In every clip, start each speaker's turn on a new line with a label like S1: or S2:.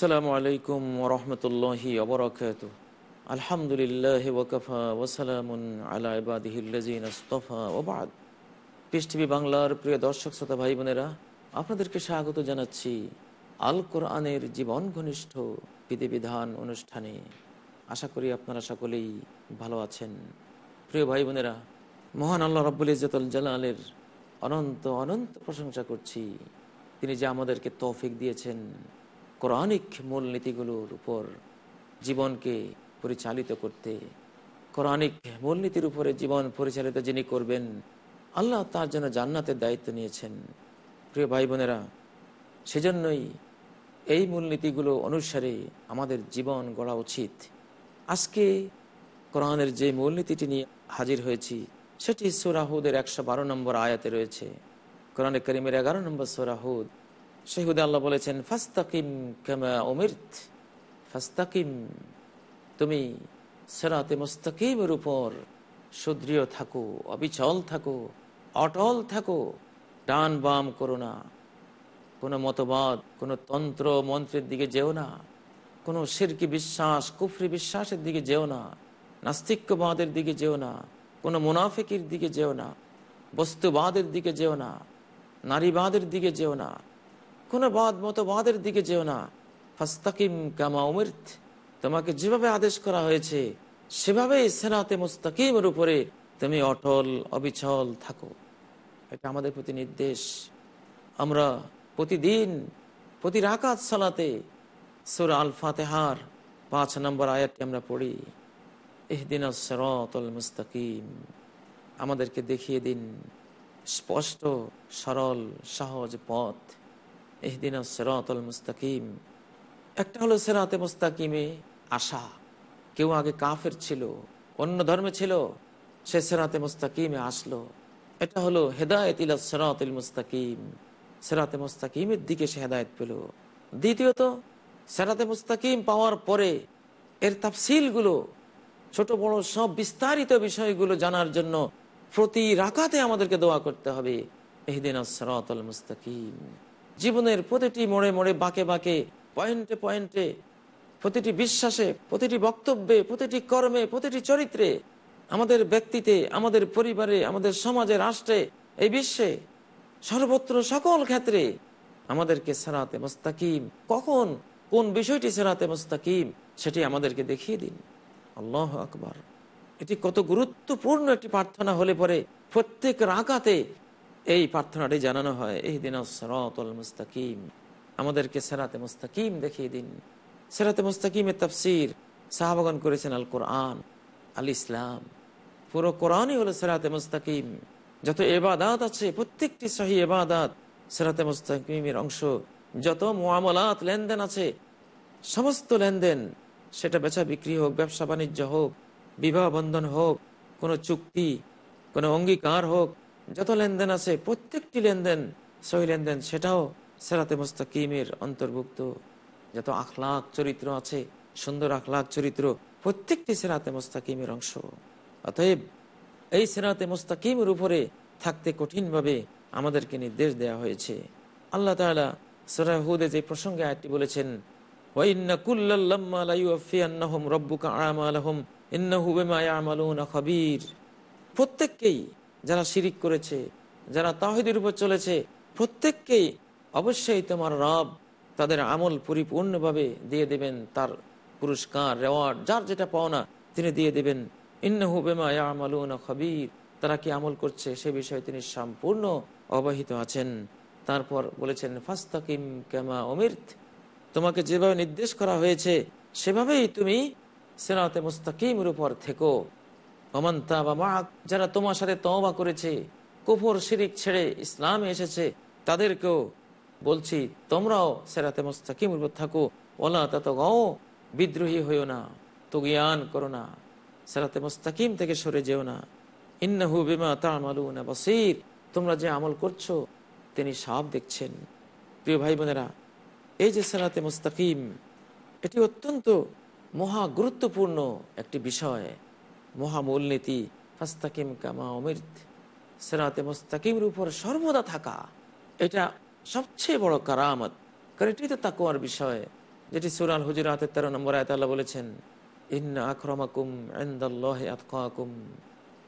S1: আসসালামু আলাইকুম ওরহমতুল্লাহি অবরকাত আলহামদুলিল্লাহ আস্তফা ওবাদ পৃষ্টিভি বাংলার প্রিয় দর্শক, শ্রোতা ভাই বোনেরা, আপনাদেরকে স্বাগত জানাচ্ছি আল কোরআনের জীবন ঘনিষ্ঠ বিধিবিধান অনুষ্ঠানে। আশা করি আপনারা সকলেই ভালো আছেন। প্রিয় ভাই বোনেরা, মহান আল্লাহ রব্বুল ইজতুল জালালের অনন্ত অনন্ত প্রশংসা করছি। তিনি যে আমাদেরকে তৌফিক দিয়েছেন কোরআনিক মূলনীতিগুলোর উপর জীবনকে পরিচালিত করতে, কোরআনিক মূলনীতির উপরে জীবন পরিচালিত যিনি করবেন, আল্লাহ তার জন্য জান্নাতের দায়িত্ব নিয়েছেন। প্রিয় ভাই বোনেরা, সেজন্যই এই মূলনীতিগুলো অনুসারে আমাদের জীবন গড়া উচিত। আজকে কোরআনের যে মূলনীতিটি নিয়ে হাজির হয়েছি, সেটি সোরাহুদের একশো বারো নম্বর আয়াতে রয়েছে। কোরআনে করিমের এগারো নম্বর সোরাহুদ শেহুদ আল্লাহ বলেছেন, ফাস্তাকিম কেমা অমির্ত ফাস্তাকিম, তুমি সেরাতে মুস্তাকিমের উপর সুদৃঢ় থাকো, অবিচল থাকো, অটল থাকো, ডান বাম করো না। কোনো মতবাদ, কোনো তন্ত্র মন্ত্রের দিকে যেও না। কোনো শিরকি বিশ্বাস, কুফরি বিশ্বাসের দিকে যেও না। নাস্তিক্যবাদের দিকে যেও না। কোনো মুনাফিকির দিকে যেও না। বস্তুবাদের দিকে যেও না। নারীবাদের দিকে যেও না। কোনো বাদ, মতবাদের দিকে যেও না। ফাস্তাকিম কামা উমির্থ তোমাকে যেভাবে আদেশ করা হয়েছে, সেভাবেই সেনাতে মুস্তাকিমের উপরে তুমি অটল, অবিচল থাকো। এটা আমাদের প্রতি নির্দেশ। আমরা প্রতিদিন, প্রতি রাকাত সালাতে সুর আল ফাতেহার পাঁচ নম্বর আয়াতটি আমরা পড়ি। এহদিন সরতল মুস্তাকিম। আমাদেরকে দেখিয়ে দিন স্পষ্ট, সরল, সহজ পথ। সেরাতল মুস্তাকিম। একটা হলো সেরাতে মুস্তাকিমে আশা। কেউ আগে কাফের ছিল, অন্য ধর্মে ছিল, সে সেরাতে মুস্তাকিমে আসলো। এটা হলো হেদায়ত ইলা সেরাতুল মুস্তাকিম। সেরাতে মুস্তাকিমের দিকে সে হেদায়ত পেল। দ্বিতীয়ত, সেরাতে মুস্তাকিম পাওয়ার পরে এর তাফসিলগুলো, ছোট বড় সব বিস্তারিত বিষয়গুলো জানার জন্য প্রতি রাকাতে আমাদেরকে দোয়া করতে হবে। এহদিন সেরাতুল মুস্তাকিম। জীবনের প্রতিটি মোড়ে মোড়ে বাঁকে বাঁকে, পয়েন্টে পয়েন্টে, প্রতিটি বিশ্বাসে, প্রতিটি বক্তব্যে, প্রতিটি কর্মে, প্রতিটি চরিত্রে, আমাদের ব্যক্তিতে, আমাদের পরিবারে, আমাদের সমাজে, রাষ্ট্রে, এই বিশ্বে সর্বত্র সকল ক্ষেত্রে আমাদেরকে সেরাতে মোস্তাকিম। কখন? কোন বিষয়টি সেরাতে মোস্তাকিম? সেটি আমাদেরকে দেখিয়ে দিন। আল্লাহ আকবার। এটি কত গুরুত্বপূর্ণ একটি প্রার্থনা হলে পরে প্রত্যেক রাকাতে এই প্রার্থনাটি জানানো হয় এই দিন মুস্তাকিম। আমাদেরকে সেরাতে মুস্তাকিম দেখিয়ে দিন। সেরাতে মুস্তাকিমের তফসির সাহাবাগন করেছেন আল কোরআন আল ইসলাম পুরো কোরআনই হলো সেরাতে মুস্তাকিম। যত এবাদাত আছে, প্রত্যেকটি সহি এবাদাত সেরাতে মুস্তাকিমের অংশ। যত মোয়ামলাত লেনদেন আছে, সমস্ত লেনদেন সেটা বেচা বিক্রি হোক, ব্যবসা বাণিজ্য হোক, বিবাহ বন্ধন হোক, কোনো চুক্তি, কোনো অঙ্গীকার হোক যত লেনদেন আছে, প্রত্যেকটি লেনদেন, সহি লেনদেন, সেটাও সেরাতে মোস্তাকিমের অন্তর্ভুক্ত। যত আখলাখ চরিত্র আছে, সুন্দর আখলাখ চরিত্র, প্রত্যেকটি সেরাতে মোস্তাকিমের অংশ। অতএব, এই সেরাতে মোস্তাকিমের উপরে থাকতে কঠিনভাবে আমাদেরকে নির্দেশ দেওয়া হয়েছে। আল্লাহ তালা সরাহুদে যে প্রসঙ্গে আয়টি বলেছেন প্রত্যেককেই যারা শিরিক করেছে, যারা তাহিদের উপর চলেছে, প্রত্যেককেই অবশ্যই তোমার রব তাদের আমল পরিপূর্ণভাবে দিয়ে দেবেন, তার পুরস্কার রেওয়ার্ড যার যেটা পাওনা তিনি দিয়ে দেবেন। ইন্নহু বেমা খবির, তারা কি আমল করছে সে বিষয়ে তিনি সম্পূর্ণ অবহিত আছেন। তারপর বলেছেন, ফাস্তাকিম কেমা অমির্থ তোমাকে যেভাবে নির্দেশ করা হয়েছে, সেভাবেই তুমি সেনাতে মুস্তাকিমের উপর থেকো। যারা তোমার সাথে তওবা করেছে, কুফর, শিরিক ছেড়ে ইসলামে এসেছে, তাদেরকেও বলছি, তোমরাও সেরাতে মোস্তাকিম উপর থাকো ওলা তা তো গাও বিদ্রোহী হইও না তো জ্ঞান করো না, সেরাতে মোস্তাকিম থেকে সরে যেও না। ইন্নাহু বিমা তামালুনা বসির, তোমরা যে আমল করছ, তিনি সব দেখছেন। প্রিয় ভাই বোনেরা, এই যে সেরাতে মোস্তাকিম, এটি অত্যন্ত মহা গুরুত্বপূর্ণ একটি বিষয়। মহা মূলনীতি ফাস্তাকিম কামা অমৃত সেরাতে মোস্তাকিমের উপর সর্বদা থাকা। এটা সবচেয়ে বড় কারামত কারণ এটি তো তাকুয়ার বিষয়, যেটি সুরাল হুজুরাতের তেরো নম্বর আয়তাল্লাহ বলেছেন, ইন্না আক্রমাকুম এন্দাল্লাহ আতকাকুম।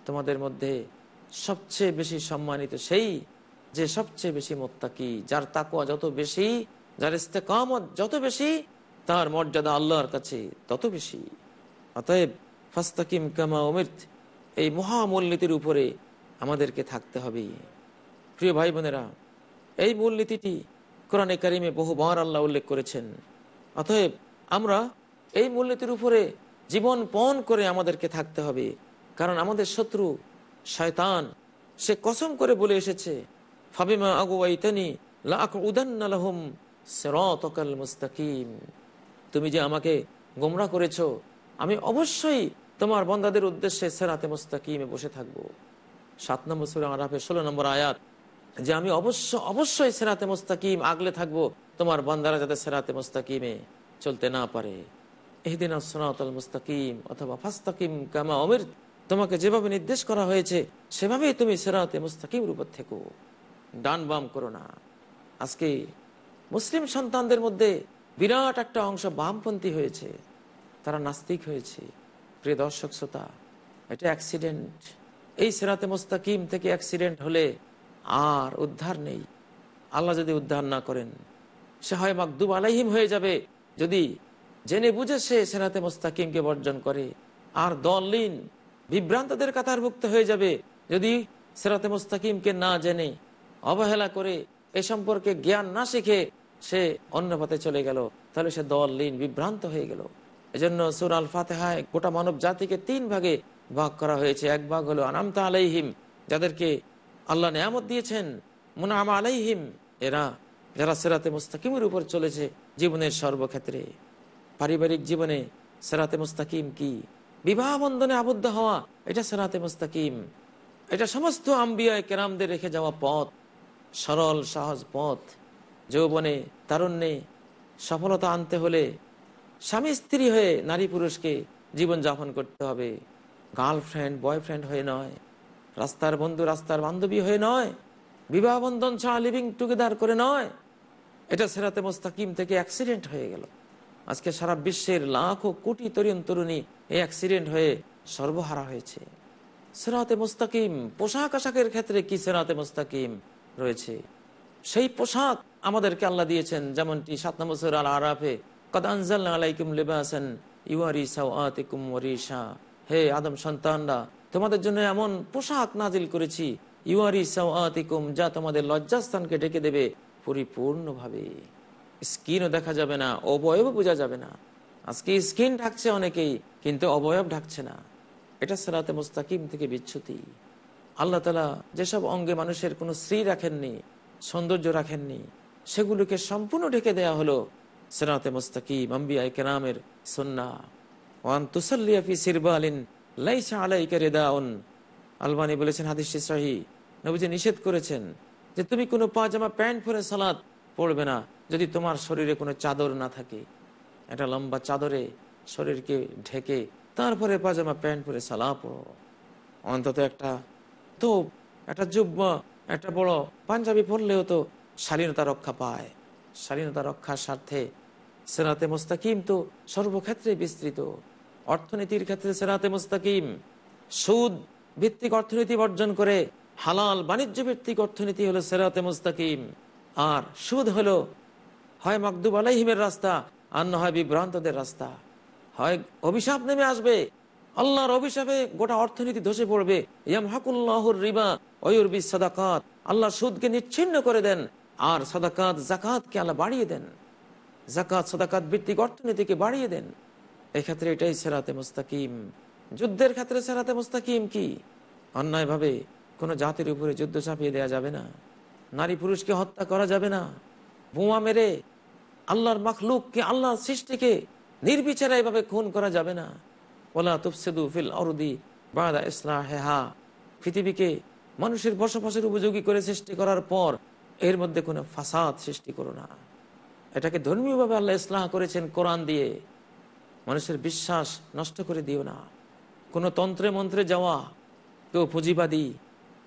S1: তোমাদের মধ্যে সবচেয়ে বেশি সম্মানিত সেই যে সবচেয়ে বেশি মোত্তাকি, যার তাকুয়া যত বেশি, যার ইস্তেকামত যত বেশি, তার মর্যাদা আল্লাহর কাছে তত বেশি। অতএব ফাস্তাকিম কামা অমৃত এই মহামূলনীতির উপরে আমাদেরকে থাকতে হবে। প্রিয় ভাই বোনেরা এই মূলনীতিটি কোরআনে কারিমে বহুবার আল্লাহ উল্লেখ করেছেন। অতএব আমরা এই মূলনীতির উপরে জীবন পণ করে আমাদেরকে থাকতে হবে। কারণ আমাদের শত্রু শয়তান। সে কসম করে বলে এসেছে, ফাবিমা আগুয়াইতানি লাখ উদান্নালহম সেরতকাল মুস্তাকিম। তুমি যে আমাকে গোমরা করেছ, আমি অবশ্যই তোমার বন্দাদের উদ্দেশ্যে সেরাতে মোস্তাকিমে বসে থাকব। সাত নম্বর সুরে আরাফের ষোলো নম্বর আয়াত, যে আমি অবশ্য, অবশ্যই সেরাতে মোস্তাকিম, আগলে থাকব। তোমার বন্দারা যাতে সেরাতে মোস্তাকিমে চলতে না পারে। এহদিন সোনাতল মুস্তাকিম অথবা ফাস্তাকিম কামা অমির তোমাকে যেভাবে নির্দেশ করা হয়েছে, সেভাবেই তুমি সেরাতে মুস্তাকিম উপর থেকো। ডান বাম করো না। আজকে মুসলিম সন্তানদের মধ্যে বিরাট একটা অংশ বামপন্থী হয়েছে। তারা নাস্তিক হয়েছে। প্রিয় দর্শক শ্রোতা, এটা অ্যাক্সিডেন্ট এই সেরাতে মোস্তাকিম থেকে অ্যাক্সিডেন্ট হলে আর উদ্ধার নেই। আল্লাহ যদি উদ্ধার না করেন, সে হয় মাকদুব আলাইহিম হয়ে যাবে। যদি জেনে বুঝে সে সেরাতে মোস্তাকিমকে বর্জন করে, আর দলিন, বিভ্রান্তদের কাতারভুক্ত হয়ে যাবে। যদি সেরাতে মোস্তাকিমকে না জেনে, অবহেলা করে, এ সম্পর্কে জ্ঞান না শিখে সে অন্য পথে চলে গেল, তাহলে সে দললীন বিভ্রান্ত হয়ে গেল। এজন্য সুর আল ফাতেহায় গোটা মানব জাতিকে তিন ভাগে ভাগ করা হয়েছে। এক ভাগ হলো আনামতা আলাইহিম, যাদেরকে আল্লাহ নেয়ামত দিয়েছেন মুনাম আলাইহিম। এরা, যারা সেরাতে মুস্তাকিমের উপর চলেছে জীবনের সর্বক্ষেত্রে। পারিবারিক জীবনে সেরাতে মুস্তাকিম কি? বিবাহ বন্ধনে আবদ্ধ হওয়া, এটা সেরাতে মুস্তাকিম। এটা সমস্ত আম্বিয়ায় কেরামদের রেখে যাওয়া পথ, সরল, সহজ পথ। যৌবনে, তারুণ্যে সফলতা আনতে হলে স্বামী স্ত্রী হয়ে নারী পুরুষকে জীবন যাপন করতে হবে। গার্লফ্রেন্ড, বয়ফ্রেন্ড হয়ে নয়। রাস্তার বন্ধু, রাস্তার বান্ধবী হয়ে নয়। বিবাহ বন্ধন ছাড়া লিভিং টুগেদার করে নয়। এটা সেরাতে মোস্তাকিম থেকে অ্যাক্সিডেন্ট হয়ে গেল। আজকে সারা বিশ্বের লাখো কোটি তরুণ তরুণী এই অ্যাক্সিডেন্ট হয়ে সর্বহারা হয়েছে। সেরাতে মোস্তাকিম, পোশাক আশাকের ক্ষেত্রে কি সেরাতে মোস্তাকিম রয়েছে? সেই পোশাক আমাদেরকে আল্লাহ দিয়েছেন, যেমনটি সাত নম্বর আল আরাফে কদানজাল আলাইকুম লিবাসেন ইউয়ারি সাওয়াতিকুম ওয়ারিশা হে আদম সন্তানরা, তোমাদের জন্য এমন পোশাক নাজিল করেছি, ইউয়ারি সাওয়াতিকুম যা তোমাদের লজ্জাস্থানকে ঢেকে দেবে পরিপূর্ণভাবে। স্কিনও দেখা যাবে না অবয়ব বোঝা যাবে না। আজকে স্কিন ঢাকছে অনেকেই, কিন্তু অবয়ব ঢাকছে না। এটা সেরাতে মুস্তাকিম থেকে বিচ্ছুতি আল্লাহ তালা যেসব অঙ্গে মানুষের কোনো স্ত্রী রাখেননি, সৌন্দর্য রাখেননি, সেগুলোকে সম্পূর্ণ ঢেকে দেয়া হলো সেরাতে মুস্তাকিম আম্বিয়া কেরামের সন্না ওয়ান তুসাল্লিয়াফি সিরবালিন লাইসা আলাইকা রেদাউন। আলবানি বলেছেন, হাদিস সাহি। নবীজি নিষেধ করেছেন যে তুমি কোনো পাজামা, প্যান্ট পরে সালাদ পড়বে না যদি তোমার শরীরে কোনো চাদর না থাকে। একটা লম্বা চাদরে শরীরকে ঢেকে তারপরে পাজামা, প্যান্ট পরে সালা পড়ো। অন্তত একটা তো একটা যুগ্ম একটা বড় পাঞ্জাবি পরলেও তো শালীনতা রক্ষা পায়। শালীনতা রক্ষার স্বার্থে সেরাতে মোস্তাকিম তো সর্বক্ষেত্রে বিস্তৃত। অর্থনীতির ক্ষেত্রে সেরাতে মোস্তাকিম, সুদ ভিত্তিক অর্থনীতি বর্জন করে হালাল বাণিজ্য ভিত্তিক অর্থনীতি হলো সেরাতে মুস্তাকিম। আর সুদ হলো, হয় মকদুব আলাইহিমের রাস্তা, আর না হয় বিভ্রান্তদের রাস্তা। হয় অভিশাপ নেমে আসবে, আল্লাহর অভিশাপে গোটা অর্থনীতি ধসে পড়বে। আল্লাহ সুদকে নিচ্ছিন্ন করে দেন, আর সাদাকাত জাকাতকে আল্লাহ বাড়িয়ে দেন। জাকাত সাদাকাত ভিত্তিক অর্থনীতিকে বাড়িয়ে দেন। এক্ষেত্রে এটাই সেরাতে মুস্তাকিম। যুদ্ধের ক্ষেত্রে সেরাতে মুস্তাকিম কি? অন্যায়ভাবে কোনো জাতির উপরে যুদ্ধ চাপিয়ে দেওয়া যাবে না। নারী পুরুষকে হত্যা করা যাবে না। বোমা মেরে আল্লাহর মখলুককে, আল্লাহর সৃষ্টিকে নির্বিচারে এভাবে খুন করা যাবে না। ওলা তুফসেদু ফিল অরুদি বাদা ইসলাহা পৃথিবীকে মানুষের বসবাসের উপযোগী করে সৃষ্টি করার পর এর মধ্যে কোনো ফাসাদ সৃষ্টি করো না। এটাকে ধর্মীয়ভাবে আল্লাহ ইসলাহ করেছেন কোরআন দিয়ে। মানুষের বিশ্বাস নষ্ট করে দিও না। কোনো তন্ত্রে মন্ত্রে যাওয়া, কেউ পুঁজিবাদী,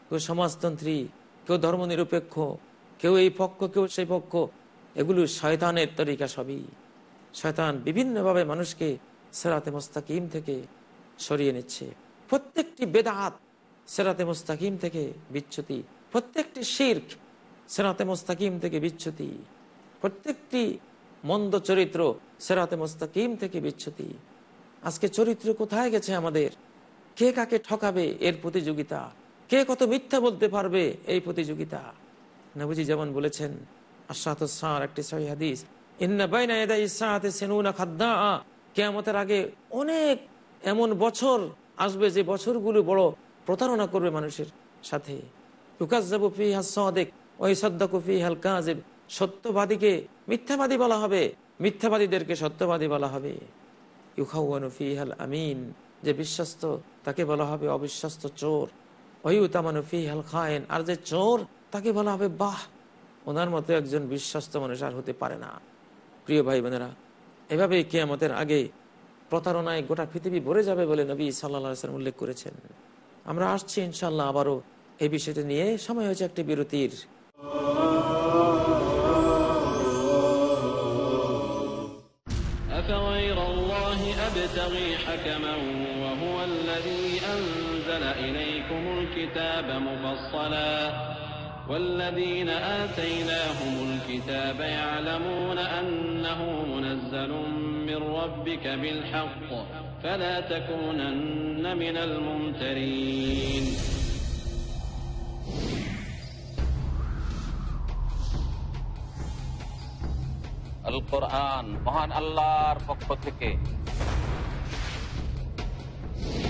S1: কেউ সমাজতন্ত্রী, কেউ ধর্মনিরপেক্ষ, কেউ এই পক্ষ, কেউ সেই পক্ষ, এগুলো শয়তানের তরিকা সবই। শয়তান বিভিন্নভাবে মানুষকে সেরাতে মোস্তাকিম থেকে সরিয়ে নিচ্ছে। প্রত্যেকটি বেদাত সেরাতে মোস্তাকিম থেকে বিচ্যুতি। প্রত্যেকটি শির্ক সেরাতে মোস্তাকিম থেকে বিচ্যুতি। প্রত্যেকটি মন্দ চরিত্র সেরাতে মোস্তাকিম থেকে বিচ্ছুতি। আজকে চরিত্র কোথায় গেছে আমাদের? কে কাকে ঠকাবে এর প্রতিযোগিতা? কে কত মিথ্যা বলতে পারবে এই প্রতিযোগিতা? নবীজি যেমন বলেছেন আশাহার একটি সহি হাদিস কেয়ামতের আগে অনেক এমন বছর আসবে যে বছরগুলো বড় প্রতারণা করবে মানুষের সাথে। ইউকাজ্জাবু ফিহা সাদিক ওই সদ্দাকু ফিহাল কাযিব সত্যবাদীকে মিথ্যাবাদী বলা হবে। মিথ্যাবাদীদেরকে সত্যবাদী বলা হবে। ইউখাউয়ানু ফিহাল আমিন, যে বিশ্বস্ত, তাকে বলা হবে অবিশ্বস্ত চোর। ওয়ুতামানু খায়েন, আর যে চোর, তাকে বলা হবে বাহ। ওনার মতো একজন বিশ্বস্ত মানুষ আর হতে পারে না। প্রিয় ভাই বোনেরা এভাবেই কেয়ামতের আগে প্রতারণায় গোটা পৃথিবী ভরে যাবে বলে নবী সাল্লাহ উল্লেখ করেছেন। আমরা আসছি ইনশাল্লাহ আবারও এই বিষয়টি নিয়ে। সময় হয়েছে একটি বিরতির।
S2: الكتاب مفصلا والذين آتيناهم الكتاب يعلمون أنه منزل من ربك بالحق فلا تكونن من الممترين
S3: আল কোরআন মহান আল্লাহর পক্ষ থেকে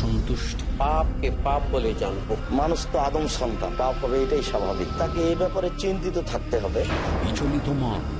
S4: অসন্তুষ্টি
S5: পাপকে পাপ বলে জানব। মানুষ তো আদম সন্তান পাপ হবে এটাই স্বাভাবিক। তাকে এই ব্যাপারে চিন্তিত থাকতে হবে।
S4: বিচলিত মন।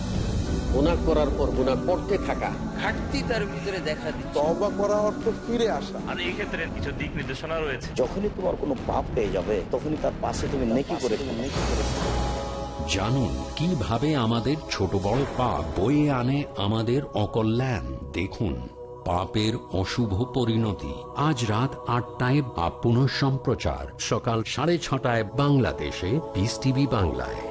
S6: গুনাহ করার পর গুনাহ করতে থাকা।
S7: ঘাটতি তার ভিতরে দেখা দিচ্ছে।
S8: তবা করা অর্থ ফিরে আসা।
S7: আর এই ক্ষেত্রে কিছু দিক নির্দেশনা রয়েছে।
S5: যখনই তোমার কোনো পাপ পেয়ে যাবে তখনই তার পাশে তুমি নেকি করে নেকি করে
S4: জানুন কীভাবে আমাদের ছোট বড় পাপ বয়ে আনে আমাদের অকল্যাণ? দেখুন পাপের অশুভ পরিণতি। আজ রাত আটটায় বা পুনঃ সম্প্রচার সকাল সাড়ে ছটায় বাংলাদেশে পিস টিভি বাংলায়।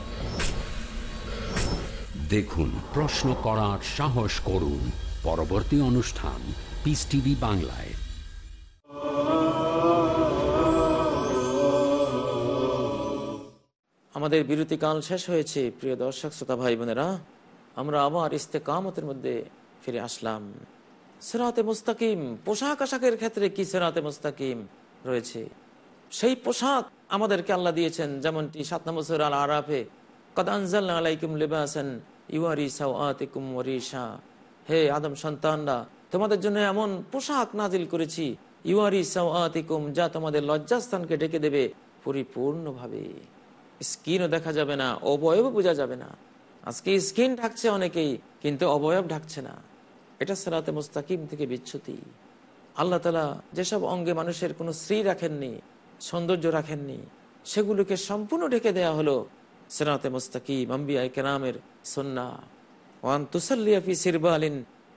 S4: দেখুন, প্রশ্ন করার সাহস করুন। পরবর্তী অনুষ্ঠান পিস টিভি বাংলায়।
S1: আমাদের বিরতিকাল শেষ হয়েছে, প্রিয় দর্শক, শ্রোতা ভাই বোনেরা। আমরা আবার ইস্তেকামতের মধ্যে ফিরে আসলাম। সেরাতে মুস্তাকিম, পোশাক আশাকের ক্ষেত্রে কি সেরাতে মুস্তাকিম রয়েছে? সেই পোশাক আমাদেরকে আল্লাহ দিয়েছেন, যেমনটি সাত নম্বর আল আরাফে কদানজাল আলাইকুম লিবাসান ইউয়ারি সাওয়াতিকুম ওয়ারিশা হে আদম সন্তানরা, তোমাদের জন্য এমন পোশাক নাজিল করেছি, ইউয়ারি সাওয়াতিকুম, যা তোমাদের লজ্জাস্থানকে ঢেকে দেবে পরিপূর্ণভাবে। স্কিনও দেখা যাবে না অবয়ব বোঝা যাবে না। আজকে স্কিন ঢাকছে অনেকেই, কিন্তু অবয়ব ঢাকছে না। এটা সেরাতে মুস্তাকিম থেকে বিচ্ছুতি আল্লাহ তালা যেসব অঙ্গে মানুষের কোনো স্ত্রী রাখেননি, সৌন্দর্য রাখেননি, সেগুলোকে সম্পূর্ণ ঢেকে দেয়া হলো সেরাতে মুস্তাকিম আম্বিয়া কেরামের সন্না ওয়ান তুসাল্লিয়াফি সিরবালিন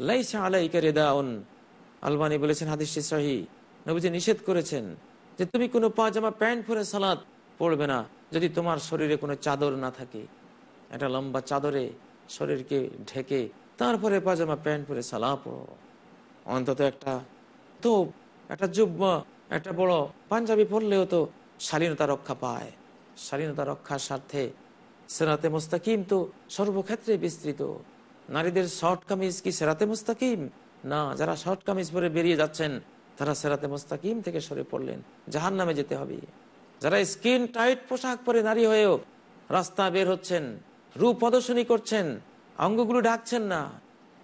S1: লাইসা আলাইকা রেদাউন। আলবানি বলেছেন, হাদিসটি সহি। নবীজি নিষেধ করেছেন যে তুমি কোনো পাজামা, প্যান্ট পরে সালাদ পড়বে না যদি তোমার শরীরে কোনো চাদর না থাকে। একটা লম্বা চাদরে শরীরকে ঢেকে তারপরে পাজামা, প্যান্ট পরে সালা পড়ো। অন্তত একটা তো একটা যুগ্ম একটা বড় পাঞ্জাবি পরলেও তো শালীনতা রক্ষা পায়। শালীনতা রক্ষার স্বার্থে সেরাতে মুস্তাকিম তো সর্বক্ষেত্রে বিস্তৃত। নারীদের শর্ট কামিজ কি সেরাতে মুস্তাকিম? না, যারা শর্ট কামিজ পরে বেরিয়ে যাচ্ছেন, তারা সেরাতে মুস্তাকিম থেকে সরে পড়লেন। জাহান নামে যেতে হবে। যারা স্কিন টাইট পোশাক পরে নারী হয়েও রাস্তা বের হচ্ছেন, রূপ প্রদর্শনী করছেন, অঙ্গগুলো ডাকছেন না,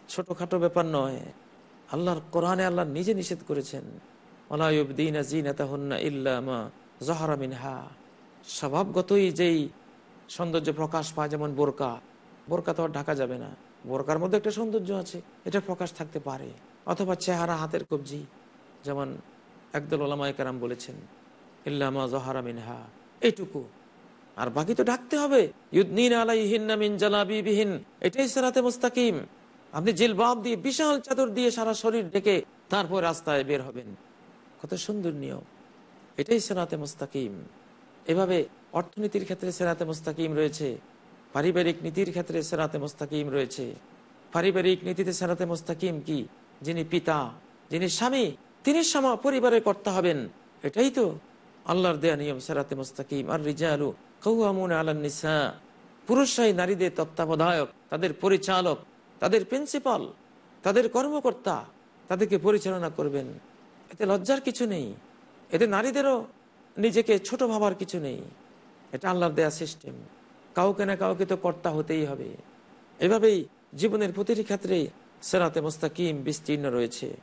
S1: ছোটখাটো ব্যাপার নয়। আল্লাহর কোরআনে আল্লাহ নিজে নিষেধ করেছেন স্বভাবগতই যেই সৌন্দর্য প্রকাশ পায়, যেমন বোরকা। বোরকা তো আর ঢাকা যাবে না। বোরকার মধ্যে একটা সৌন্দর্য আছে, এটা প্রকাশ থাকতে পারে। অথবা চেহারা, হাতের কবজি, যেমন একদল ওলামায় কারাম বলেছেন ইল্লামা জহারা মিনহা। এইটুকু। আর বাকি তো ঢাকতে হবে। এটাই সেরাতে মুস্তাকিম। আপনি জিলবাব দিয়ে, বিশাল চাদর দিয়ে সারা শরীর ঢেকে তারপর রাস্তায় বের হবেন। কত সুন্দর নিয়ম। এটাই সেরাতে মুস্তাকিম। এভাবে অর্থনীতির ক্ষেত্রে সেরাতে মুস্তাকিম রয়েছে, পারিবারিক নীতির ক্ষেত্রে সেরাতে মুস্তাকিম রয়েছে। পারিবারিক নীতিতে সেরাতে মুস্তাকিম কি? যিনি পিতা, যিনি স্বামী, তিনি সমা পরিবারের কর্তা হবেন। এটাই তো আল্লাহর দেয়া নিয়ম, সেরাতে মুস্তাকিম। আর রিজা রিজালু কৌয়ামুন আলান্নিসা পুরুষরাই নারীদের তত্ত্বাবধায়ক, তাদের পরিচালক, তাদের প্রিন্সিপাল, তাদের কর্মকর্তা, তাদেরকে পরিচালনা করবেন। এতে লজ্জার কিছু নেই। এতে নারীদেরও নিজেকে ছোট ভাবার কিছু নেই। এটা আল্লাহর দেয়া সিস্টেম। কাউকে না কাউকে তো কর্তা হতেই হবে। এভাবেই জীবনের প্রতিটি ক্ষেত্রেই সেরাতে মোস্তাকিম বিস্তীর্ণ রয়েছে।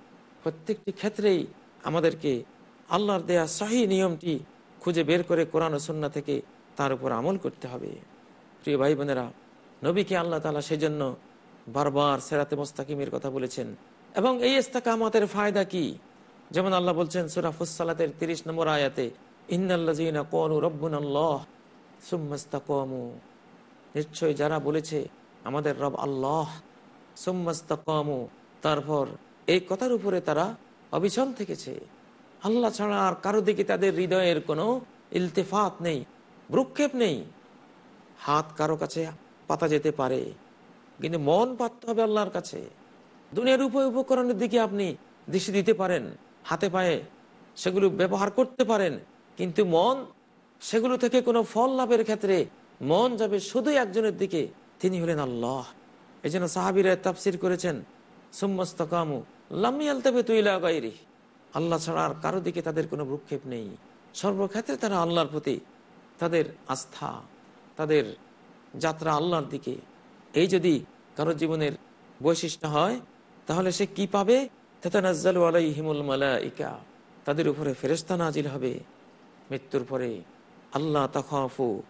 S1: প্রত্যেকটি ক্ষেত্রেই আমাদেরকে আল্লাহর দেয়া সহি নিয়মটি খুঁজে বের করে কোরআন সন্না থেকে তার উপর আমল করতে হবে। প্রিয় ভাই বোনেরা নবীকে আল্লাহ তালা সেজন্য বারবার সেরাতে মোস্তাকিমের কথা বলেছেন। এবং এই ইস্তাকামাতের ফায়দা কি? যেমন আল্লাহ বলছেন, সুরা ফুসালাতের তিরিশ নম্বর আয়াতে ইন্নাল্লাজিনা কোন রব্বুন আল্লাহ সুম্মাস্তাকমু। নিশ্চয় যারা বলেছে আমাদের রব আল্লাহ, সুম্মাস্তাকমু। তারপর এই কথার উপরে তারা অবিচল থেকেছে। আল্লাহ ছাড়া আর কারও দিকে তাদের হৃদয়ের কোনো ইলতেফাত নেই, ভ্রুক্ষেপ নেই। হাত কারও কাছে পাতা যেতে পারে, কিন্তু মন পাততে হবে আল্লাহর কাছে। দুনিয়ার উপ উপকরণের দিকে আপনি দৃষ্টি দিতে পারেন, হাতে পায়ে সেগুলো ব্যবহার করতে পারেন, কিন্তু মন সেগুলো থেকে কোনো ফল লাভের ক্ষেত্রে মন যাবে শুধু একজনের দিকে। তিনি হলেন আল্লাহ। এই জন্য সাহাবিরা তাফসির করেছেন সুম্মস্ত কামু লামিয়াল তবে তুইলা গাইরি আল্লাহ ছাড়া আর কারও দিকে তাদের কোনো ভ্রুক্ষেপ নেই। সর্বক্ষেত্রে তারা আল্লাহর প্রতি তাদের আস্থা, তাদের যাত্রা আল্লাহর দিকে। এই যদি কারও জীবনের বৈশিষ্ট্য হয়, তাহলে সে কি পাবে? তাদের উপরে ফেরেস্তা নাজিল হবে। মৃত্যুর পরে আল্লাহ তখফু,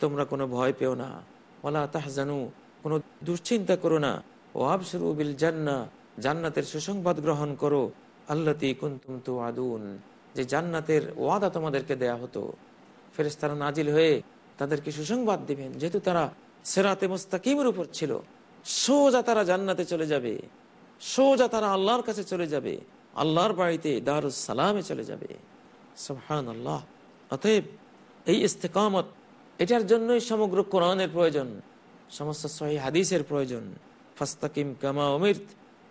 S1: তোমরা কোনো ভয় পেও না। ওলা তাহজানু, কোনো দুশ্চিন্তা করো না। ও আবসরু বিল জান্না, জান্নাতের সুসংবাদ গ্রহণ করো। আল্লাতি কুন্তুম তু আদুন যে জান্নাতের ওয়াদা তোমাদেরকে দেয়া হতো। ফেরেস্তারা নাজিল হয়ে তাদেরকে সুসংবাদ দিবেন, যেহেতু তারা সেরাতে মোস্তাকিমের উপর ছিল। সোজা তারা জান্নাতে চলে যাবে। সোজা তারা আল্লাহর কাছে চলে যাবে। আল্লাহর বাড়িতে দারুস সালামে চলে যাবে। সুবহান আল্লাহ অতএব এই ইস্তেকামত, এটার জন্যই সমগ্র কোরআনের প্রয়োজন, সমস্ত সহি হাদিসের প্রয়োজন। ফাস্তাকিম কামা অমির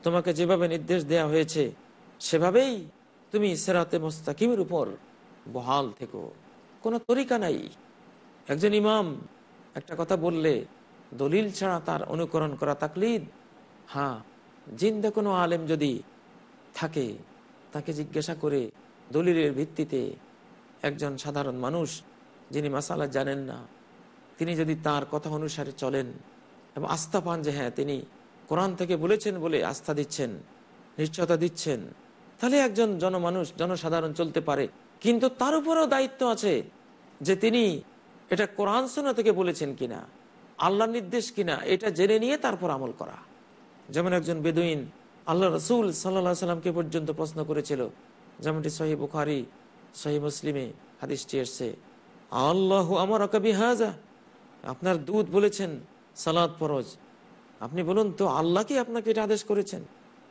S1: তোমাকে যেভাবে নির্দেশ দেয়া হয়েছে, সেভাবেই তুমি সেরাতে মোস্তাকিমের উপর বহাল থেকো। কোনো তরিকা নাই। একজন ইমাম একটা কথা বললে, দলিল ছাড়া তার অনুকরণ করা তাকলিদ? হ্যাঁ জিন্দা কোনো আলেম যদি থাকে, তাকে জিজ্ঞাসা করে দলিলের ভিত্তিতে একজন সাধারণ মানুষ যিনি মাসালা জানেন না, তিনি যদি তার কথা অনুসারে চলেন এবং আস্থা পান যে হ্যাঁ তিনি কোরআন থেকে বলেছেন বলে আস্থা দিচ্ছেন, নিশ্চয়তা দিচ্ছেন, তাহলে একজন জনমানুষ, জনসাধারণ চলতে পারে। কিন্তু তার উপরেও দায়িত্ব আছে যে তিনি এটা কোরআন সোনা থেকে বলেছেন কিনা আল্লাহ নির্দেশ কিনা, এটা জেনে নিয়ে তারপর আমল করা। যেমন একজন বেদুইন আল্লাহ রসুল সাল্লা সাল্লামকে পর্যন্ত প্রশ্ন করেছিল, যেমনটি সহি বুখারি সহি মুসলিমে হাদিসটি এসছে। আল্লাহ আমার অকাবি হাজা আপনার দুধ বলেছেন সালাদ ফরজ। আপনি বলুন তো, আল্লাহ কি আপনাকে এটা আদেশ করেছেন?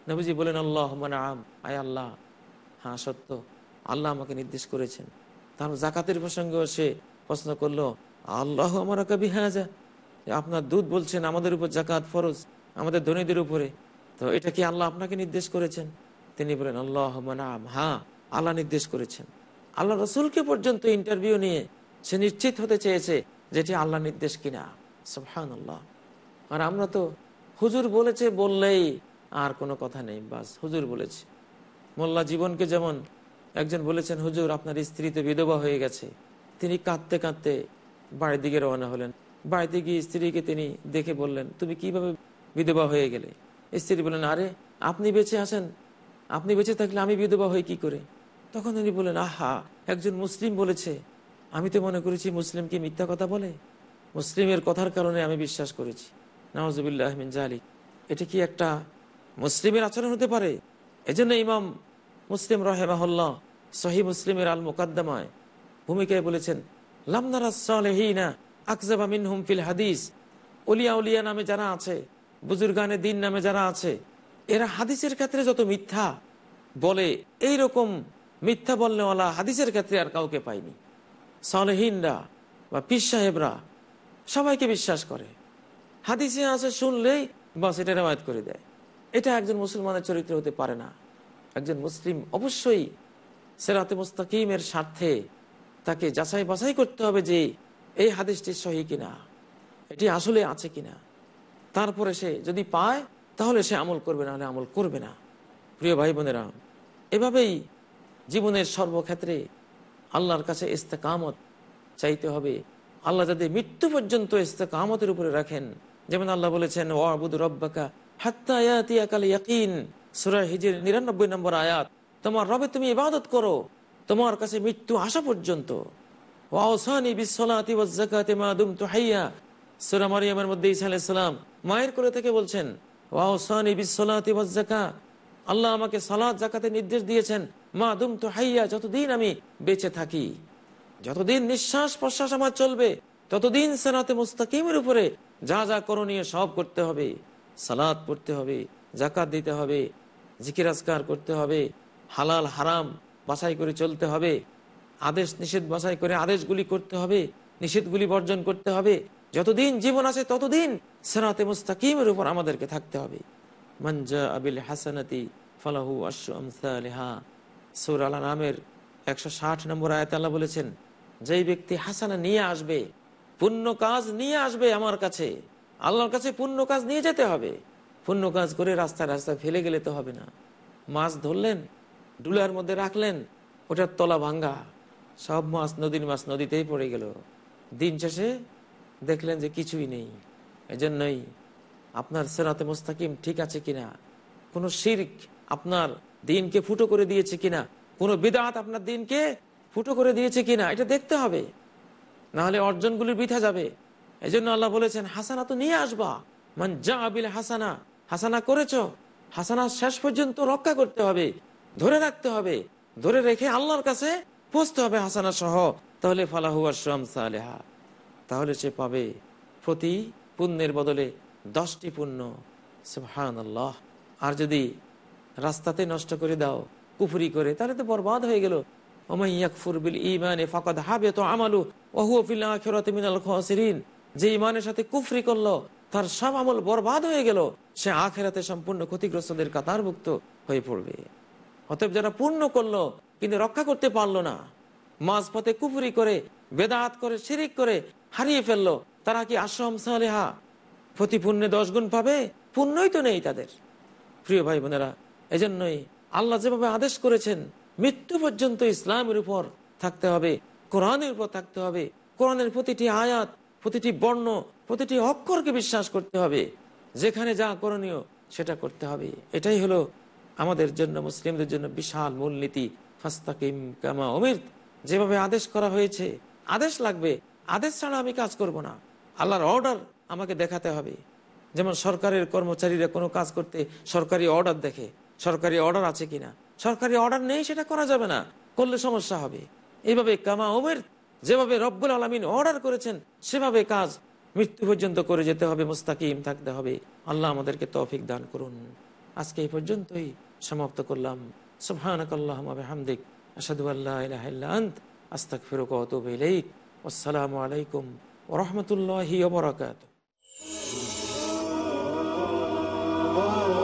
S1: নবীজি বলেন আল্লাহ মানে আম আয় আল্লাহ। হ্যাঁ সত্য। আল্লাহ আমাকে নির্দেশ করেছেন। তার জাকাতের প্রসঙ্গেও সে প্রশ্ন করল, আল্লাহ আমার কবি হাজা আপনার দুধ বলছেন, আমাদের উপর জাকাত ফরজ, আমাদের ধনীদের উপরে। তো এটা কি আল্লাহ আপনাকে নির্দেশ করেছেন? তিনি বলেন আল্লাহ আম হ্যাঁ আল্লাহ নির্দেশ করেছেন। আল্লাহ রসুলকে পর্যন্ত ইন্টারভিউ নিয়ে সে নিশ্চিত হতে চেয়েছে যেটি আল্লাহ নির্দেশ কিনা। সুহান আল্লাহ আর আমরা তো হুজুর বলেছে বললেই আর কোনো কথা নেই, বাস হুজুর বলেছে। মোল্লা জীবনকে যেমন একজন বলেছেন, হুজুর, আপনার স্ত্রী তো বিধবা হয়ে গেছে। তিনি কাঁদতে কাঁদতে বাড়ির দিকে রওনা হলেন। বাড়িতে গিয়ে স্ত্রীকে তিনি দেখে বললেন, তুমি কীভাবে বিধবা হয়ে গেলে? স্ত্রী বললেন, আরে, আপনি বেঁচে আছেন। আপনি বেঁচে থাকলে আমি বিধবা হই কি করে? তখন তিনি বললেন, আহা, একজন মুসলিম বলেছে আমি তো মনে করেছি মুসলিম কি মিথ্যা কথা বলে। মুসলিমের কথার কারণে আমি বিশ্বাস করেছি। নওয়াজবিল্লাহ জালি এটা কি একটা মুসলিমের আচরণ হতে পারে? এজন্য ইমাম মুসলিম রহেমাহল্লা সহি মুসলিমের আল মোকাদ্দমায় ভূমিকায় বলেছেন ফিল হাদিস। নামে যারা আছে দিন নামে যারা আছে। এরা হাদিসের ক্ষেত্রে যত মিথ্যা বলে এই রকম মিথ্যা বলনেওয়ালা হাদিসের ক্ষেত্রে আর কাউকে পায়নি। সালেহিনরা বা পিস সাহেবরা সবাইকে বিশ্বাস করে। হাদিসে আছে, শুনলেই বাস এটা রেওয়ায়ত করে দেয়। এটা একজন মুসলমানের চরিত্র হতে পারে না। একজন মুসলিম অবশ্যই সেরাতে মুস্তাকিমের স্বার্থে তাকে যাচাই বাছাই করতে হবে যে এই হাদিসটি সহি কিনা, এটি আসলে আছে কিনা। তারপরে সে যদি পায়, তাহলে সে আমল করবে, না হলে আমল করবে না। প্রিয় ভাই বোনেরা, এভাবেই জীবনের সর্বক্ষেত্রে আল্লাহর কাছে ইস্তেকামত চাইতে হবে। আল্লাহ যাদের মৃত্যু পর্যন্ত ইস্তেকামতের উপরে রাখেন। যেমন আল্লাহ বলেছেন ও আবুদ রব্বাকা নিরানব্বই নম্বর আয়াত, তোমার রবে তুমি ইবাদত করো, তোমার কাছে মৃত্যু আসা পর্যন্ত। মারিয়ামের মধ্যে মায়ের করে থেকে বলছেন আল্লাহ আমাকে সালাদ জাকাতে নির্দেশ দিয়েছেন, মা দুম তো হাইয়া, যতদিন আমি বেঁচে থাকি, যতদিন নিঃশ্বাস প্রশ্বাস আমার চলবে, ততদিন সেনাতে মুস্তাকিমের উপরে যা যা করণীয় সব করতে হবে। সালাদ পড়তে হবে জাকাত দিতে হবে জিকিরাজকার করতে হবে, হালাল, হারাম বাছাই করে চলতে হবে, আদেশ নিষেধ বাছাই করে আদেশগুলি করতে হবে, নিষেধগুলি বর্জন করতে হবে, যতদিন জীবন আছে ততদিন সেনাতে মুস্তাকিমের উপর আমাদেরকে থাকতে হবে। মঞ্জা আবিল হাসানাতি ফালাহু আশা সৌর আল্লাহ নামের একশো ষাট নম্বর আয়াত বলেছেন, যেই ব্যক্তি হাসানা নিয়ে আসবে পুণ্য কাজ নিয়ে আসবে আমার কাছে, আল্লাহর কাছে পুণ্য কাজ নিয়ে যেতে হবে। পুণ্য কাজ করে রাস্তায় রাস্তায় ফেলে গেলে তো হবে না। মাছ ধরলেন, ডুলার মধ্যে রাখলেন, ওটার তলা ভাঙ্গা, সব মাছ নদীর মাছ নদীতেই পড়ে গেল। দিন শেষে দেখলেন যে কিছুই নেই। এজন্যই আপনার সেরাতে মোস্তাকিম ঠিক আছে কিনা? কোনো শির্ক আপনার দিনকে ফুটো করে দিয়েছে কিনা? কোনো বিদাত আপনার দিনকে ফুটো করে দিয়েছে কিনা? এটা দেখতে হবে। নাহলে অর্জনগুলি বৃথা যাবে। এই জন্য আল্লাহ বলেছেন, হাসানা তো নিয়ে আসবা। মান যা আবিল হাসানা হাসানা করেছ। হাসানা শেষ পর্যন্ত রক্ষা করতে হবে, ধরে রাখতে হবে, ধরে রেখে আল্লাহর কাছে পৌঁছতে হবে হাসানা সহ। তাহলে ফালাহু আসাম সালেহা। তাহলে সে পাবে প্রতি পুণ্যের বদলে দশটি পুণ্য সুহান আল্লাহ আর যদি রাস্তাতে নষ্ট করে দাও, কুফুরি করে, তাহলে তো বরবাদ হয়ে গেল। যে ইমানের সাথে কুফরি করল, তার সব আমল বরবাদ হয়ে গেল। সে আখেরাতে সম্পূর্ণ ক্ষতিগ্রস্তদের কাতারভুক্ত হয়ে পড়বে। অতএব পূর্ণ করল, কিন্তু রক্ষা করতে পারল না, মাঝপথে কুফরি করে, বেদাত করে, শিরিক করে হারিয়ে ফেলল, তারা কি আশ্রম সালেহা? প্রতিপুণ্যে দশ গুণ পাবে, পুণ্যই তো নেই তাদের। প্রিয় ভাই বোনেরা, এজন্যই আল্লাহ যেভাবে আদেশ করেছেন, মৃত্যু পর্যন্ত ইসলামের উপর থাকতে হবে, কোরআনের উপর থাকতে হবে, কোরআনের প্রতিটি আয়াত, প্রতিটি বর্ণ, প্রতিটি অক্ষরকে বিশ্বাস করতে হবে, যেখানে যা করণীয় সেটা করতে হবে। এটাই হলো আমাদের জন্য, মুসলিমদের জন্য বিশাল মূলনীতি। ফাস্তাকিম কামা অমির যেভাবে আদেশ করা হয়েছে, আদেশ লাগবে, আদেশ ছাড়া আমি কাজ করব না। আল্লাহর অর্ডার আমাকে দেখাতে হবে। যেমন সরকারের কর্মচারীরা কোনো কাজ করতে সরকারি অর্ডার দেখে, সরকারি অর্ডার আছে কিনা। সরকারি অর্ডার নেই, সেটা করা যাবে না, করলে সমস্যা হবে। এইভাবে কামা ওমের যেভাবে রব্বুল আলমিন অর্ডার করেছেন, সেভাবে কাজ মৃত্যু পর্যন্ত করে যেতে হবে, মুস্তাকিম থাকতে হবে। আল্লাহ আমাদেরকে তৌফিক দান করুন। আজকে এই পর্যন্তই সমাপ্ত করলাম। সুবহানাকাল্লাহ হামদিক আসাদু আল্লাহ ইলাহা ইল্লা আন্ত, আস্তাগফিরুকা ওয়া আতুবু ইলাইক। আসসালামু আলাইকুম ওয়া রাহমাতুল্লাহি ওয়া বারাকাতুহু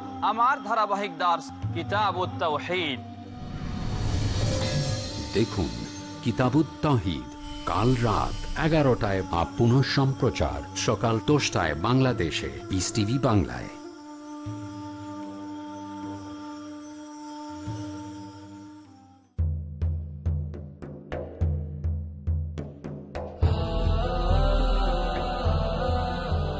S9: আমার ধারাবাহিক দাস কিতাব
S4: দেখুন, কিতাবুত্তাহিদ, কাল রাত এগারোটায় বা পুনঃ সম্প্রচার সকাল দশটায় বাংলাদেশে বিস টিভি বাংলায়।